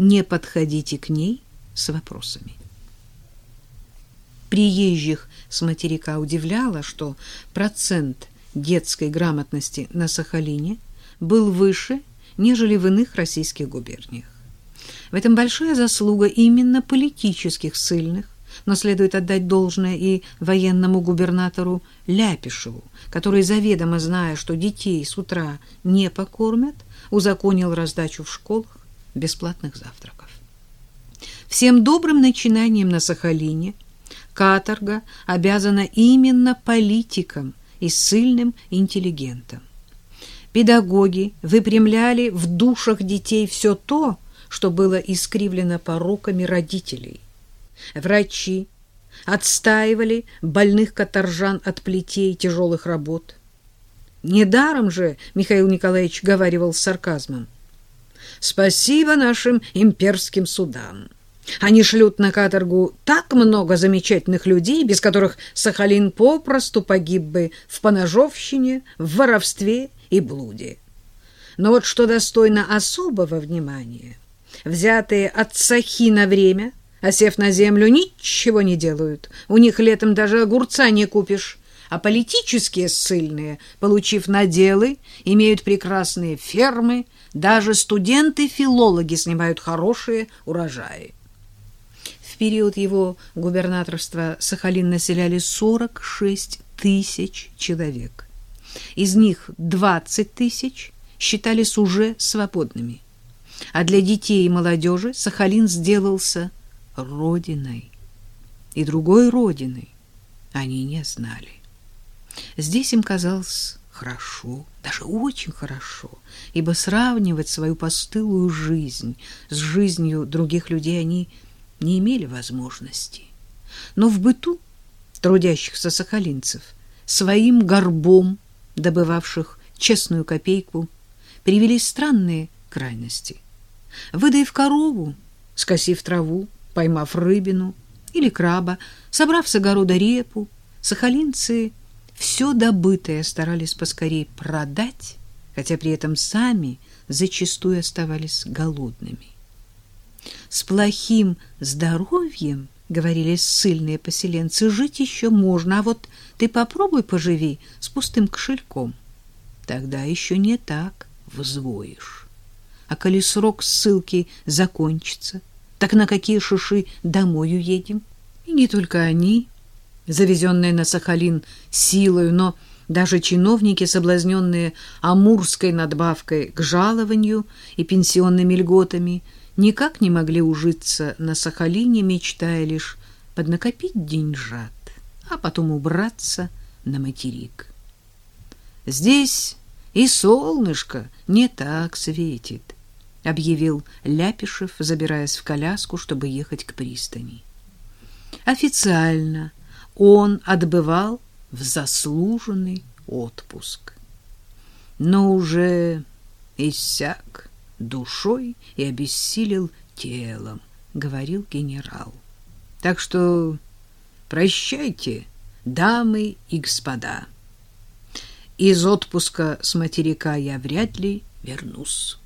не подходите к ней с вопросами. Приезжих с материка удивляло, что процент детской грамотности на Сахалине был выше, нежели в иных российских губерниях. В этом большая заслуга именно политических ссыльных, но следует отдать должное и военному губернатору Ляпишеву, который, заведомо зная, что детей с утра не покормят, узаконил раздачу в школах бесплатных завтраков. Всем добрым начинанием на Сахалине каторга обязана именно политикам и ссыльным интеллигентам. Педагоги выпрямляли в душах детей все то, что было искривлено пороками родителей. Врачи отстаивали больных каторжан от плетей тяжелых работ. Недаром же Михаил Николаевич говаривал с сарказмом. «Спасибо нашим имперским судам. Они шлют на каторгу так много замечательных людей, без которых Сахалин попросту погиб бы в поножовщине, в воровстве и блуде. Но вот что достойно особого внимания, взятые от Сахи на время, осев на землю, ничего не делают. У них летом даже огурца не купишь. А политические ссыльные, получив наделы, имеют прекрасные фермы, даже студенты-филологи снимают хорошие урожаи. В период его губернаторства Сахалин населяли 46 тысяч человек. Из них 20 тысяч считались уже свободными. А для детей и молодежи Сахалин сделался родиной. И другой родины они не знали. Здесь им казалось хорошо, даже очень хорошо, ибо сравнивать свою постылую жизнь с жизнью других людей они не имели возможности. Но в быту трудящихся сахалинцев своим горбом добывавших честную копейку, привели странные крайности. Выдаив корову, скосив траву, поймав рыбину или краба, собрав с огорода репу, сахалинцы все добытое старались поскорее продать, хотя при этом сами зачастую оставались голодными. С плохим здоровьем – говорили ссыльные поселенцы, жить еще можно, а вот ты попробуй поживи с пустым кошельком. Тогда еще не так взвоишь. А коли срок ссылки закончится, так на какие шиши домой уедем? И не только они, завезенные на Сахалин силою, но даже чиновники, соблазненные амурской надбавкой к жалованию и пенсионными льготами – никак не могли ужиться на Сахалине, мечтая лишь поднакопить деньжат, а потом убраться на материк. Здесь и солнышко не так светит, объявил Ляпишев, забираясь в коляску, чтобы ехать к пристани. Официально он отбывал в заслуженный отпуск. Но уже иссяк душой и обессилел телом, говорил генерал. Так что прощайте, дамы и господа. Из отпуска с материка я вряд ли вернусь.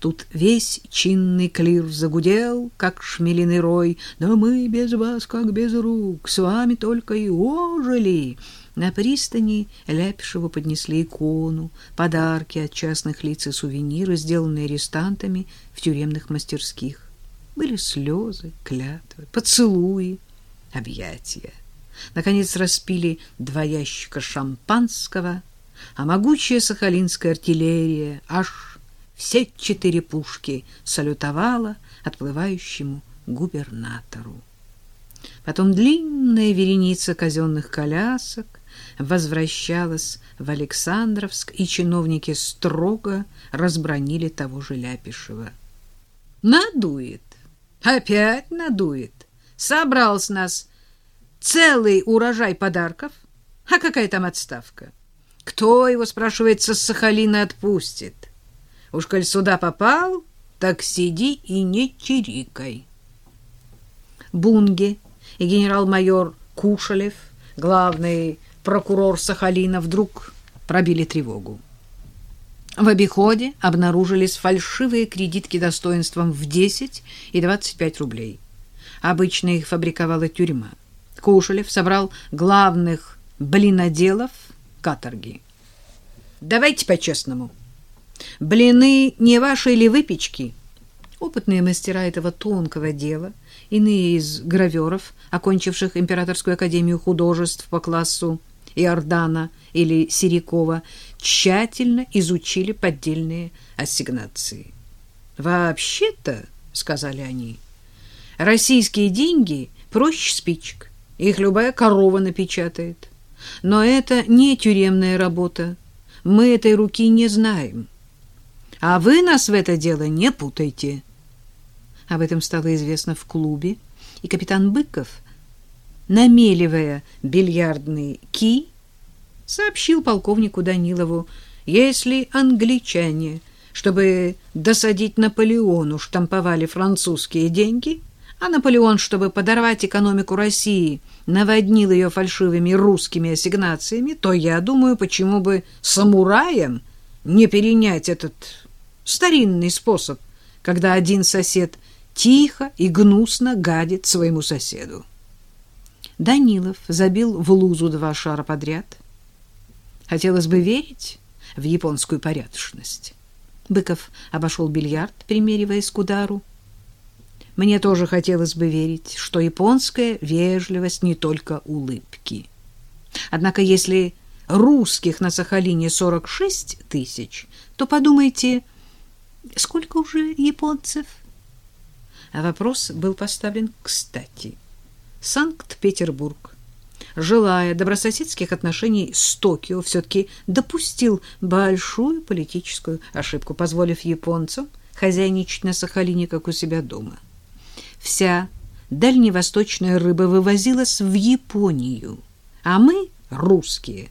Тут весь чинный клир загудел, как шмелиный рой. Но мы без вас, как без рук, с вами только и ожили. На пристани Ляпишеву поднесли икону, подарки от частных лиц и сувениры, сделанные арестантами в тюремных мастерских. Были слезы, клятвы, поцелуи, объятия. Наконец распили два ящика шампанского, а могучая сахалинская артиллерия аж все четыре пушки салютовала отплывающему губернатору. Потом длинная вереница казенных колясок, возвращалась в Александровск, и чиновники строго разбронили того же Ляпишева. «Надует! Опять надует! Собрал с нас целый урожай подарков. А какая там отставка? Кто его, спрашивается, с Сахалина отпустит? Уж коль сюда попал, так сиди и не чирикай». Бунге и генерал-майор Кушалев, главный прокурор Сахалина вдруг пробили тревогу. В обиходе обнаружились фальшивые кредитки достоинством в 10 и 25 рублей. Обычно их фабриковала тюрьма. Кушелев собрал главных блиноделов каторги. Давайте по-честному. Блины не ваши или выпечки? Опытные мастера этого тонкого дела, иные из граверов, окончивших Императорскую академию художеств по классу Иордана или Серикова, тщательно изучили поддельные ассигнации. «Вообще-то, — сказали они, — российские деньги проще спичек, их любая корова напечатает. Но это не тюремная работа, мы этой руки не знаем. А вы нас в это дело не путайте». Об этом стало известно в клубе, и капитан Быков, намеливая бильярдный кий, сообщил полковнику Данилову, если англичане, чтобы досадить Наполеону, штамповали французские деньги, а Наполеон, чтобы подорвать экономику России, наводнил ее фальшивыми русскими ассигнациями, то я думаю, почему бы самураям не перенять этот старинный способ, когда один сосед тихо и гнусно гадит своему соседу. Данилов забил в лузу два шара подряд — Хотелось бы верить в японскую порядочность. Быков обошел бильярд, примериваясь к удару. Мне тоже хотелось бы верить, что японская вежливость не только улыбки. Однако если русских на Сахалине 46 тысяч, то подумайте, сколько уже японцев? А вопрос был поставлен кстати. Санкт-Петербург желая добрососедских отношений с Токио, все-таки допустил большую политическую ошибку, позволив японцам хозяйничать на Сахалине, как у себя дома. Вся дальневосточная рыба вывозилась в Японию, а мы, русские,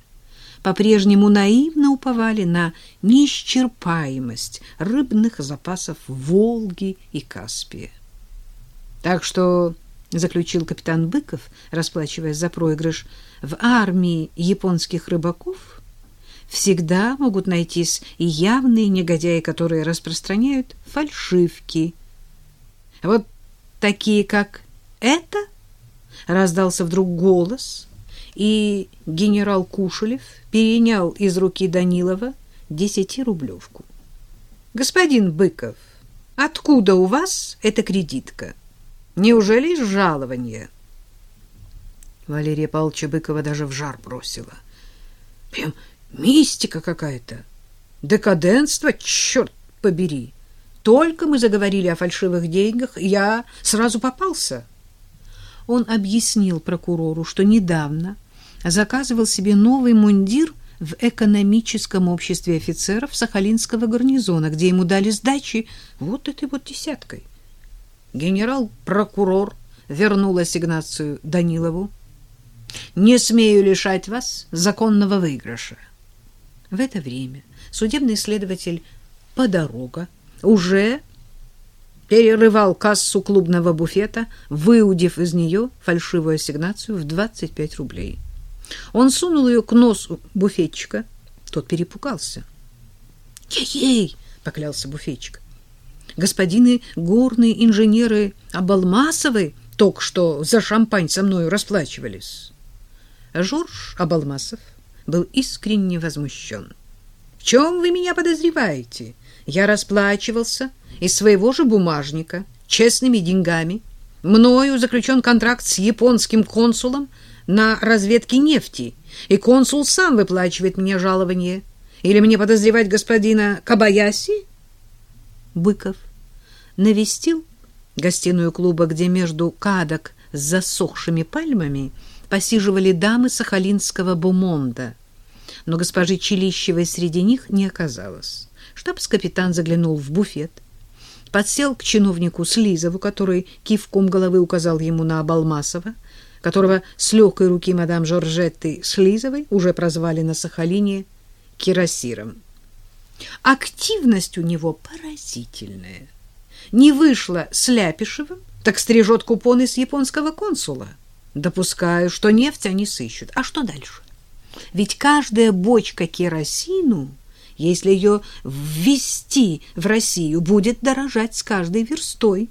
по-прежнему наивно уповали на неисчерпаемость рыбных запасов Волги и Каспия. Так что заключил капитан Быков, расплачиваясь за проигрыш, в армии японских рыбаков всегда могут найтись и явные негодяи, которые распространяют фальшивки. Вот такие, как это, раздался вдруг голос, и генерал Кушелев перенял из руки Данилова десятирублевку. Господин Быков, откуда у вас эта кредитка? — Неужели из жалования? Валерия Павловича Быкова даже в жар бросила. Прям мистика какая-то. Декаденство, черт побери. Только мы заговорили о фальшивых деньгах, я сразу попался. Он объяснил прокурору, что недавно заказывал себе новый мундир в экономическом обществе офицеров Сахалинского гарнизона, где ему дали сдачи вот этой вот десяткой генерал-прокурор вернул ассигнацию Данилову. «Не смею лишать вас законного выигрыша». В это время судебный следователь по дорога уже перерывал кассу клубного буфета, выудив из нее фальшивую ассигнацию в 25 рублей. Он сунул ее к носу буфетчика. Тот перепугался. «Ей-ей!» — поклялся буфетчик господины горные инженеры Абалмасовы только что за шампань со мною расплачивались. Жорж Абалмасов был искренне возмущен. — В чем вы меня подозреваете? Я расплачивался из своего же бумажника, честными деньгами. Мною заключен контракт с японским консулом на разведке нефти, и консул сам выплачивает мне жалование. Или мне подозревать господина Кабаяси? Быков навестил гостиную клуба, где между кадок с засохшими пальмами посиживали дамы сахалинского бумонда. Но госпожи Челищевой среди них не оказалось. Штабс-капитан заглянул в буфет, подсел к чиновнику Слизову, который кивком головы указал ему на Абалмасова, которого с легкой руки мадам Жоржетты Слизовой уже прозвали на Сахалине кирасиром. Активность у него поразительная не вышла с Ляпишевым, так стрижет купоны с японского консула. Допускаю, что нефть они сыщут. А что дальше? Ведь каждая бочка керосину если ее ввести в Россию, будет дорожать с каждой верстой.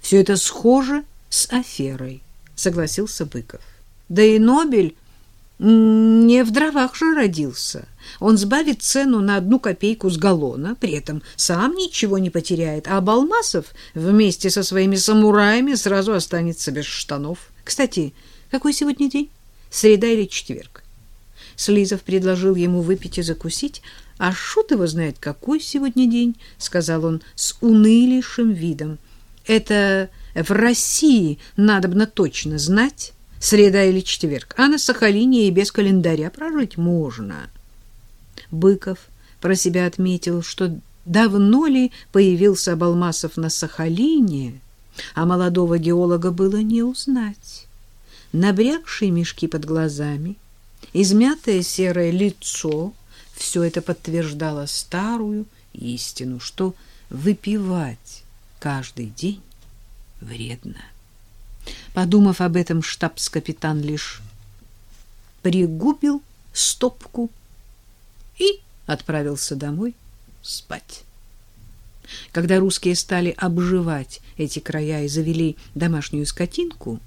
Все это схоже с аферой, согласился Быков. Да и Нобель не в дровах же родился. Он сбавит цену на одну копейку с галлона, при этом сам ничего не потеряет, а Балмасов вместе со своими самураями сразу останется без штанов. Кстати, какой сегодня день? Среда или четверг? Слизов предложил ему выпить и закусить, а шут его знает, какой сегодня день, сказал он с унылейшим видом. Это в России надобно точно знать, среда или четверг, а на Сахалине и без календаря прожить можно. Быков про себя отметил, что давно ли появился Балмасов на Сахалине, а молодого геолога было не узнать. Набрякшие мешки под глазами, измятое серое лицо — все это подтверждало старую истину, что выпивать каждый день вредно. Подумав об этом, штабс-капитан лишь пригубил стопку и отправился домой спать. Когда русские стали обживать эти края и завели домашнюю скотинку,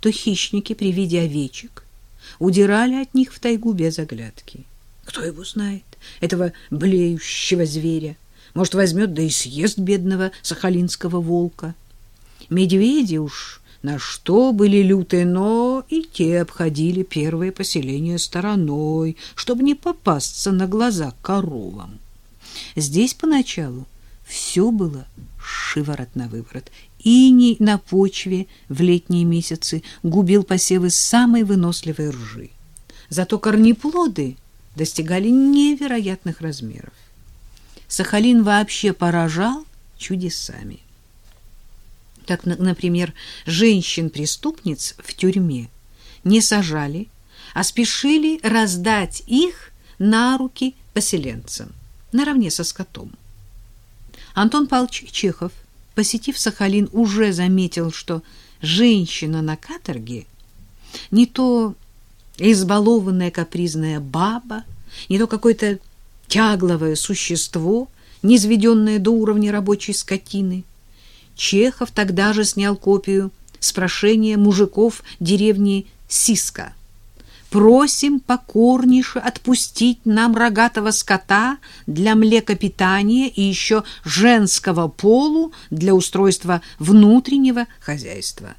то хищники при виде овечек удирали от них в тайгу без оглядки. Кто его знает, этого блеющего зверя? Может, возьмет, да и съест бедного сахалинского волка. Медведи уж на что были лютые, но и те обходили первые поселения стороной, чтобы не попасться на глаза коровам. Здесь поначалу все было шиворот на выворот. Иней на почве в летние месяцы губил посевы самой выносливой ржи. Зато корнеплоды достигали невероятных размеров. Сахалин вообще поражал чудесами. Так, например, женщин-преступниц в тюрьме не сажали, а спешили раздать их на руки поселенцам, наравне со скотом. Антон Павлович Чехов, посетив Сахалин, уже заметил, что женщина на каторге не то избалованная капризная баба, не то какое-то тягловое существо, низведенное до уровня рабочей скотины – Чехов тогда же снял копию с прошения мужиков деревни Сиска. Просим покорнейше отпустить нам рогатого скота для млекопитания и еще женского полу для устройства внутреннего хозяйства.